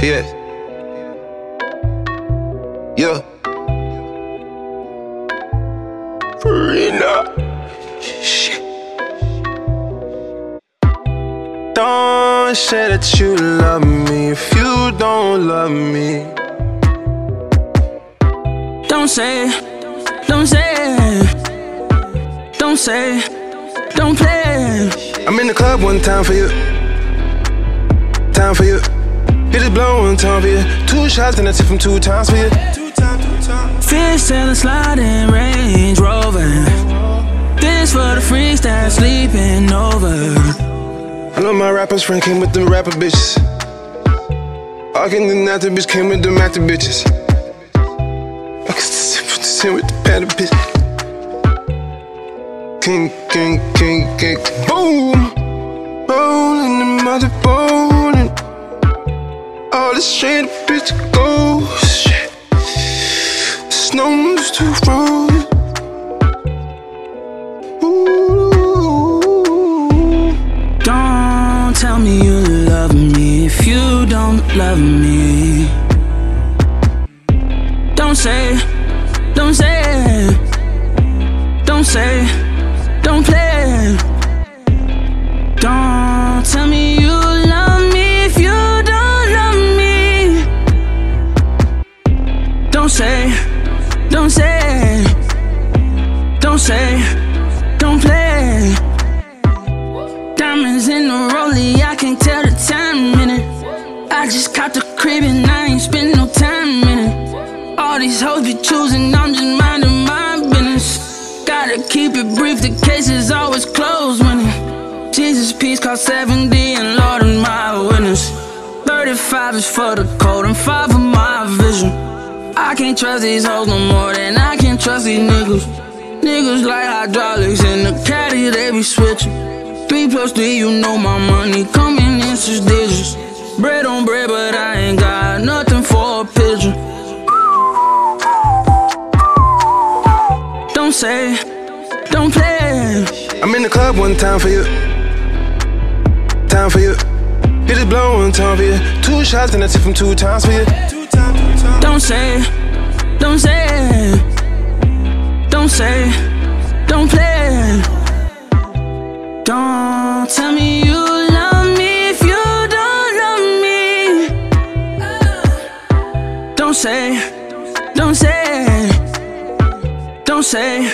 Yeah. Yeah. Farina. Shit. Don't say that you love me if you don't love me. Don't say don't say don't say don't play. I'm in the club one time for you. Time for you. Hit it blow one time for you. Two shots, then I tip from two times for you. Two times, two times. Fish selling sliding Range Rover. This for the freaks that sleeping over. I know my rapper's friend came with them rapper bitches. I can the after bitch came with them actor bitches. I can sit the with the better bitch. King, king, king, king, boom. Rolling the mother bone. This straight bitch goes. Snow's too frozen. Ooh. Don't tell me you love me if you don't love me. Don't say, don't say, don't say, don't play. Don't say, don't say, don't say, don't play. Diamonds in the rollie, I can't tell the time in it. I just caught the crib and I ain't spend no time in it. All these hoes be choosing, I'm just minding my business. Gotta keep it brief, the case is always closed when it. Jesus, peace, call 70 and Lord and my witness. 35 is for the code and 5 for my vision. I can't trust these hoes no more than I can trust these niggas. Niggas like hydraulics in the caddy, they be switching. Three plus three, you know my money coming in six digits. Bread on bread, but I ain't got nothing for a pigeon. Don't say, don't play. I'm in the club one time for you. Time for you. Hit it blow one time for you. Two shots, then I tip from two times for you. Don't say, don't say, don't say, don't play. Don't tell me you love me if you don't love me. Don't say, don't say, don't say,